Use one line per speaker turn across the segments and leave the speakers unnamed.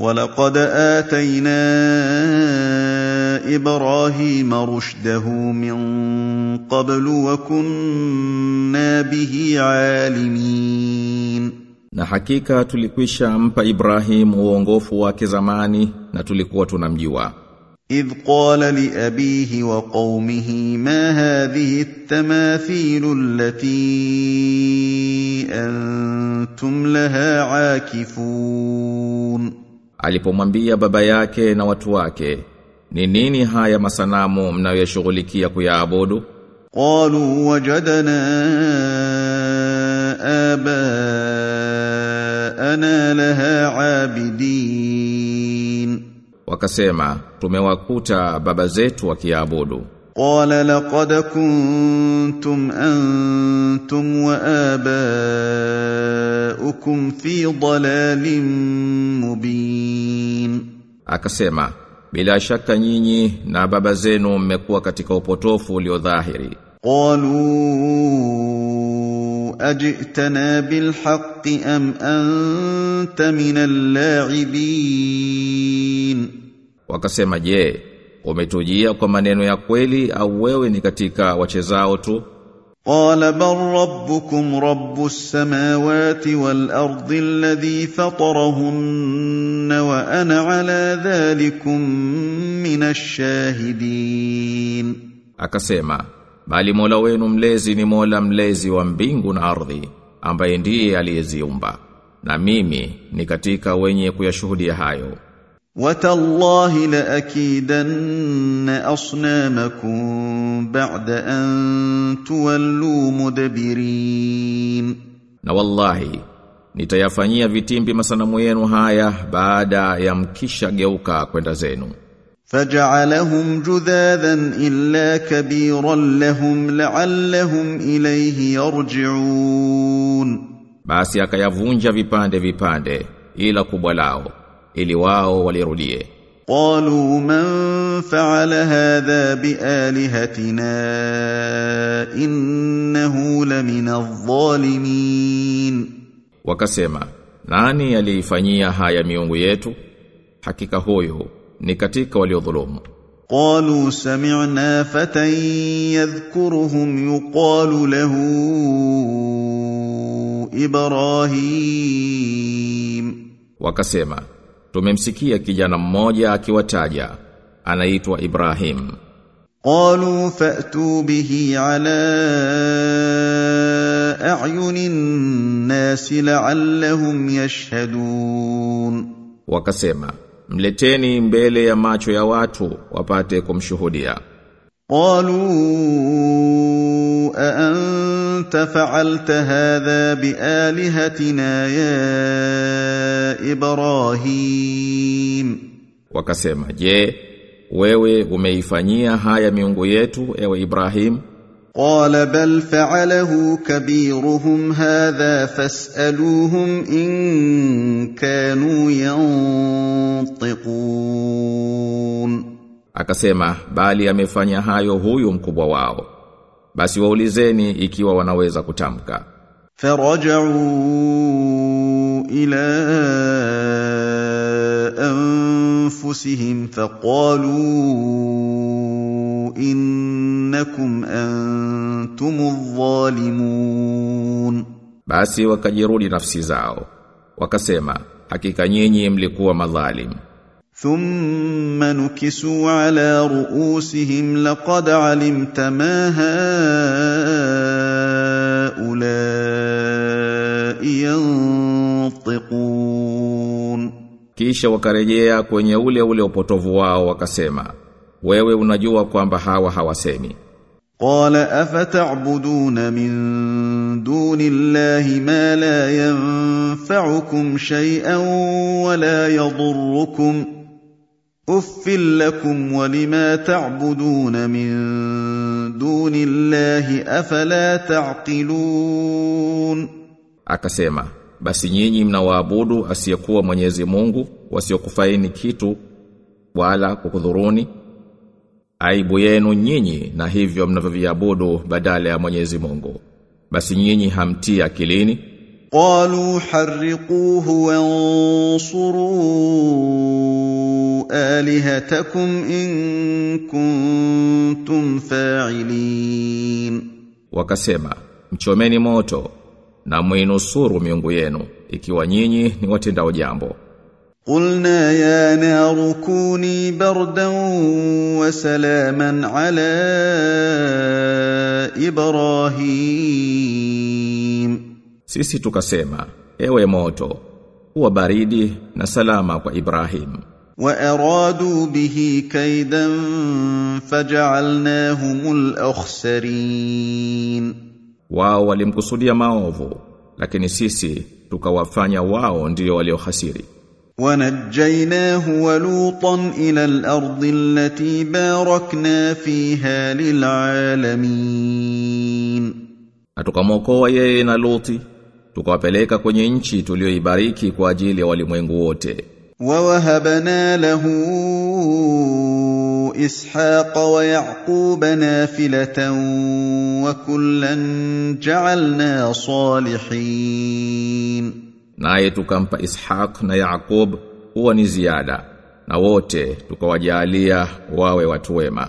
ولقد آتينا إبراهيم رشده من قبل وكنا به عالمين
Na hakika tulikwisha mpa Ibrahim uongofu wake zamani na tulikuwa tunamjua.
إذ قال لأبيه وقومه ما هذه التماثيل التي أنتم لها عاكفون
Alipomwambia baba yake na watu wake, ni nini haya masanamu mnayoyashughulikia kuyaabudu?
Qalu wajadna abana laha abidin.
Wakasema tumewakuta baba zetu wakiabudu.
قال لقد كنتم أنتم وآباؤكم في ضلال مبين
Akasema, bila shaka nyinyi na baba zenu mmekuwa katika upotofu uliodhahiri.
قالوا أجئتنا بالحق أم أنت من اللاعبين
Wakasema, je, umetujia kwa maneno ya kweli au wewe ni katika wachezao tu?
قال بل ربكم رب السماوات والأرض الذي فطرهن وأنا على ذلكم من الشاهدين
Akasema, bali Mola wenu mlezi ni Mola mlezi wa mbingu na ardhi, ambaye ndiye aliyeziumba. Na mimi ni katika wenye kuyashuhudia hayo.
وتالله لأكيدن أصنامكم بعد أن تولوا مدبرين
Na wallahi, nitayafanyia vitimbi masanamu yenu haya baada ya mkisha geuka kwenda zenu.
فجعلهم جذاذا إلا كبيرا لهم لعلهم إليه يرجعون
Basi akayavunja vipande vipande ila kubwa lao ili wao walirudie.
قالوا من فعل هذا بآلهتنا إنه لمن الظالمين
Wakasema, nani aliifanyia haya miungu yetu? Hakika huyo ni katika waliodhulumu.
قالوا سمعنا فتى يذكرهم يقال له إبراهيم
Wakasema, Tumemsikia kijana mmoja akiwataja anaitwa Ibrahim.
Qalu fa'tu bihi ala a'yunin nas la'allahum yashhadun.
Wakasema mleteni mbele ya macho ya watu wapate kumshuhudia.
Qalu أأنت فعلت هذا بآلهتنا يا إبراهيم
Wakasema, je, wewe umeifanyia haya miungu yetu ewe Ibrahim?
قال بل فعله كبيرهم هذا فاسألوهم إن كانوا ينطقون
Akasema, bali amefanya hayo huyu mkubwa wao. basi waulizeni ikiwa wanaweza kutamka.
Farajuu ila anfusihim faqalu innakum antumudh zalimun.
Basi wakajirudi nafsi zao wakasema hakika nyinyi mlikuwa madhalimu
ثم نكسوا على رؤوسهم لقد علمت ما هؤلاء ينطقون
Kisha wakarejea kwenye ule ule upotovu wao wakasema, wewe unajua kwamba hawa hawasemi.
قال افتعبدون من دون الله ما لا ينفعكم شيئا ولا يضركم اف لكم ولما تعبدون من دون الله افلا تعقلون
Akasema, basi nyinyi mnawaabudu asiyekuwa Mwenyezi Mungu, wasiokufaini kitu wala kukudhuruni. Aibu yenu nyinyi na hivyo mnavyoviabudu badala ya Mwenyezi Mungu. Basi nyinyi hamtii akilini?
قالوا حرقوه وانصروا آلهتكم إن كنتم فاعلين
Wakasema, mchomeni moto na muinusuru miungu yenu ikiwa nyinyi ni watendao jambo.
قلنا يا نار كوني بردا وسلاما على إبراهيم
Sisi tukasema, ewe moto, huwa baridi na salama kwa Ibrahim.
وأرادوا به كيدا فجعلناهم الأخسرين
Wao walimkusudia maovu, lakini sisi tukawafanya wao ndio waliohasiri.
ونجيناه ولوطا إلى الأرض التي باركنا فيها للعالمين
Na tukamwokoa yeye na Luti, tukawapeleka kwenye nchi tuliyoibariki kwa ajili ya walimwengu wote.
Wawahabna lahu ishaq wa yaqub nafilatan wa kullan ja'alna salihin.
Naye tukampa ishaq na yaqub huwa ni ziada na wote tukawajalia wawe watu wema.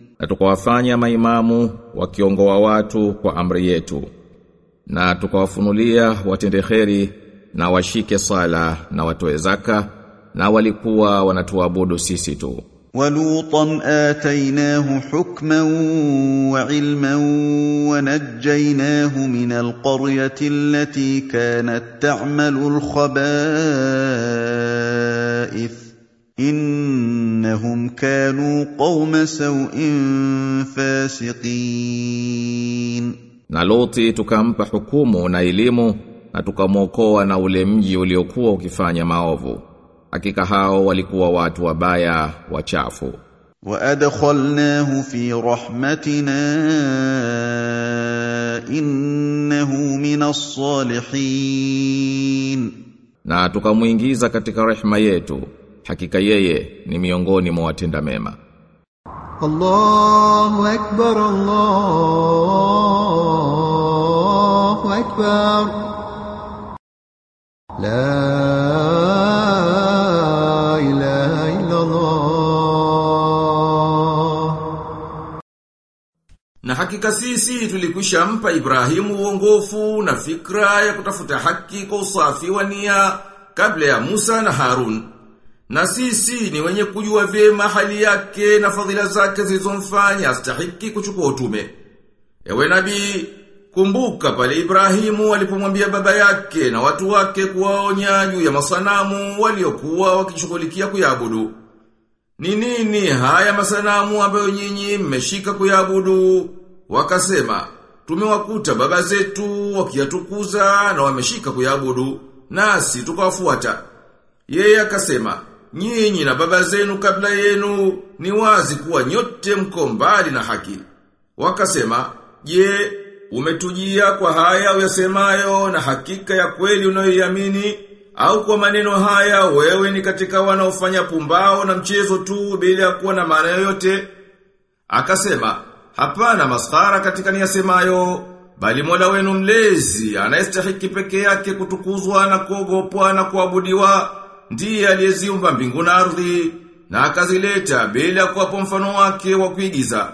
Na tukawafanya maimamu wakiongoa watu kwa amri yetu. Na tukawafunulia watende kheri na washike sala na watoe zaka na walikuwa wanatuabudu sisi tu.
ولوطا آتيناه حكما وعلما ونجيناه من القرية التي كانت تعمل الخبائث إنهم كانوا قوم سوء فاسقين
Na Luti tukampa hukumu na elimu na tukamwokoa na ule mji uliokuwa ukifanya maovu. Hakika hao walikuwa watu wabaya wachafu.
وأدخلناه في رحمتنا إنه من الصالحين
Na tukamuingiza katika rehema yetu. hakika yeye ni miongoni mwa watenda mema.
Allahu akbar Allahu akbar. La ilaha illa Allah
Na hakika sisi tulikwisha mpa Ibrahimu uongofu na fikra ya kutafuta haki kwa usafi wa nia kabla ya Musa na Harun. Na sisi ni wenye kujua vyema hali yake na fadhila zake zilizomfanya astahiki kuchukua utume. Ewe nabii, kumbuka pale Ibrahimu alipomwambia baba yake na watu wake kuwaonya juu ya masanamu waliokuwa wakishughulikia kuyabudu. Ni nini haya masanamu ambayo nyinyi mmeshika kuyabudu? Wakasema, tumewakuta baba zetu wakiyatukuza na wameshika kuyabudu, nasi tukawafuata. Yeye akasema, nyinyi na baba zenu kabla yenu ni wazi kuwa nyote mko mbali na haki. Wakasema, je, umetujia kwa haya uyasemayo na hakika ya kweli unayoiamini au kwa maneno haya wewe ni katika wanaofanya pumbao na mchezo tu bila ya kuwa na maana yoyote? Akasema, hapana maskhara katika niyasemayo, bali Mola wenu mlezi anayestahiki peke yake kutukuzwa na kuogopwa na kuabudiwa, ndiye aliyeziumba mbingu na ardhi na akazileta bila kuwapo mfano wake wa kuigiza.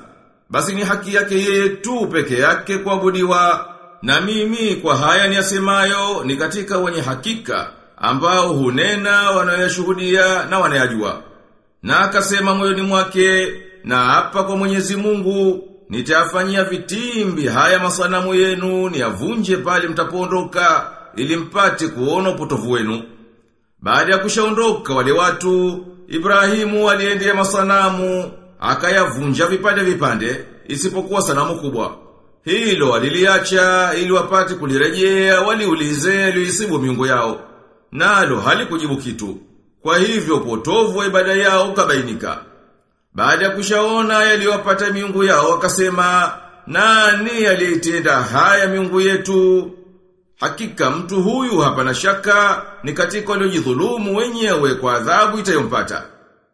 Basi ni haki yake yeye tu peke yake kuabudiwa. Na mimi kwa haya ni niyasemayo ni katika wenye hakika ambao hunena wanayashuhudia na wanayajua. Na akasema moyoni mwake na hapa kwa Mwenyezi Mungu nitafanyia vitimbi haya masanamu yenu niyavunje pale mtapoondoka ili mpate kuona upotovu wenu. Baada ya kushaondoka wale watu, Ibrahimu aliendea masanamu, akayavunja vipande vipande, isipokuwa sanamu kubwa. Hilo aliliacha ili wapate kulirejea waliulize liisibu miungu yao. Nalo halikujibu kitu. Kwa hivyo potovu wa ibada yao ukabainika. Baada ya kushaona yaliwapata miungu yao wakasema, nani aliyetenda haya miungu yetu? Hakika mtu huyu hapana shaka ni katika waliojidhulumu wenyewe kwa adhabu itayompata.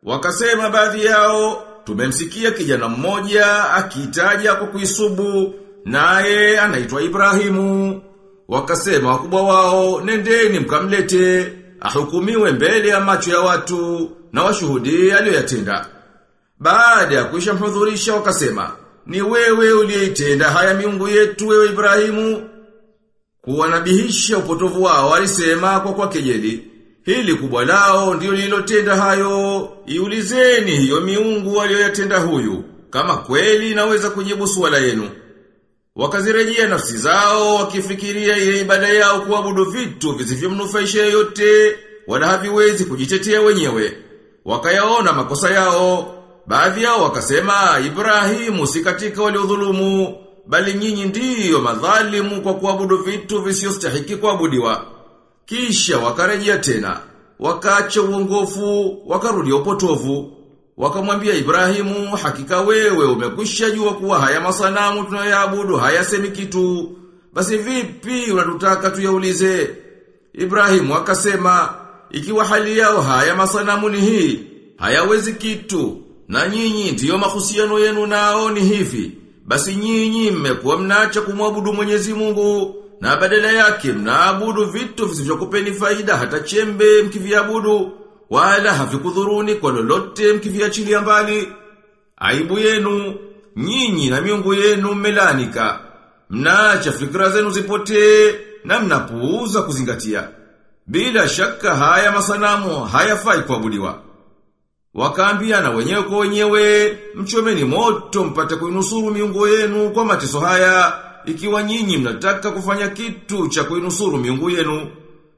Wakasema baadhi yao, tumemsikia kijana mmoja akitaja kwa kuisubu, naye anaitwa Ibrahimu. Wakasema wakubwa wao, nendeni mkamlete, ahukumiwe mbele ya macho ya watu na washuhudie aliyoyatenda. Baada ya kuisha mhudhurisha wakasema, ni wewe uliyeitenda haya miungu yetu wewe Ibrahimu? Kuwanabihisha upotovu wao alisema kwa kwa kejeli. Hili kubwa lao ndio lililotenda hayo, iulizeni hiyo miungu aliyoyatenda huyu, kama kweli inaweza kujibu swala yenu. Wakazirejea nafsi zao wakifikiria ile ibada yao kuabudu vitu visivyomnufaisha yote wala haviwezi kujitetea wenyewe. Wakayaona makosa yao. Baadhi yao wakasema Ibrahimu si katika waliodhulumu bali nyinyi ndiyo madhalimu kwa kuabudu vitu visiyostahiki kuabudiwa. Kisha wakarejea tena, wakaacha uongofu, wakarudia upotovu. Wakamwambia Ibrahimu, hakika wewe umekwisha jua kuwa haya masanamu tunayoabudu hayasemi kitu. Basi vipi unatutaka tuyaulize? Ibrahimu akasema, ikiwa hali yao haya masanamu ni hii, hayawezi kitu, na nyinyi ndiyo mahusiano yenu nao ni hivi. Basi nyinyi mmekuwa mnacha kumwabudu Mwenyezi Mungu na badala yake mnaabudu vitu visivyokupeni faida hata chembe mkiviabudu wala havikudhuruni kwa lolote mkiviachilia mbali. Aibu yenu nyinyi na miungu yenu mmelanika. Mnaacha fikra zenu zipotee na mnapuuza kuzingatia. Bila shaka haya masanamu hayafai kuabudiwa. Wakaambiana wenyewe kwa wenyewe, mchomeni moto mpate kuinusuru miungu yenu kwa mateso haya, ikiwa nyinyi mnataka kufanya kitu cha kuinusuru miungu yenu.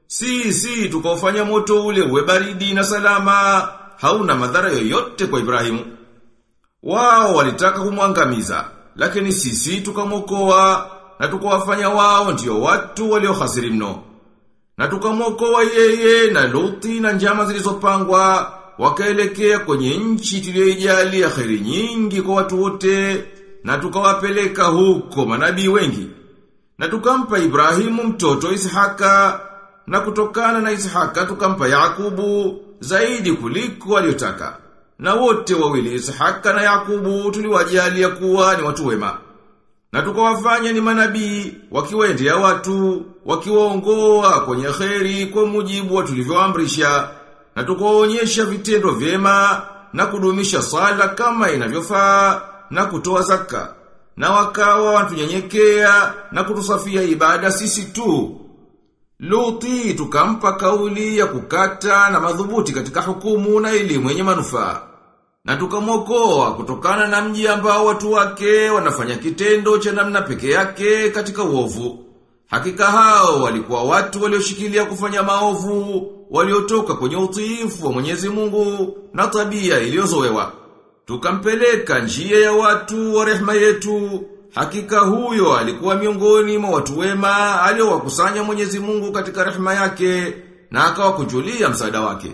Si, si, tukaufanya moto ule uwe baridi na salama, hauna madhara yoyote kwa Ibrahimu. Wao walitaka kumwangamiza, lakini sisi tukamwokoa na tukawafanya wao ndiyo watu waliohasiri mno. Na tukamwokoa yeye na Luti na njama zilizopangwa wakaelekea kwenye nchi tuliyoijalia kheri nyingi kwa watu wote na tukawapeleka huko manabii wengi. Na tukampa Ibrahimu mtoto Ishaka na kutokana na Ishaka tukampa Yakubu zaidi kuliko aliyotaka na wote wawili Ishaka na Yakubu tuliwajalia kuwa ni watu wema. Na tukawafanya ni manabii wakiwaendea watu wakiwaongoa kwenye kheri kwa mujibu wa tulivyoamrisha na tukaonyesha vitendo vyema na kudumisha sala kama inavyofaa na kutoa zaka. Na wakawa watunyenyekea na kutusafia ibada sisi tu. Luti tukampa kauli ya kukata na madhubuti katika hukumu na elimu yenye manufaa. Na tukamwokoa kutokana na mji ambao watu wake wanafanya kitendo cha namna peke yake katika uovu Hakika hao walikuwa watu walioshikilia kufanya maovu, waliotoka kwenye utiifu wa Mwenyezi Mungu na tabia iliyozoewa. Tukampeleka njia ya watu wa rehema yetu. Hakika huyo alikuwa miongoni mwa watu wema aliowakusanya Mwenyezi Mungu katika rehema yake na akawakujulia msaada wake.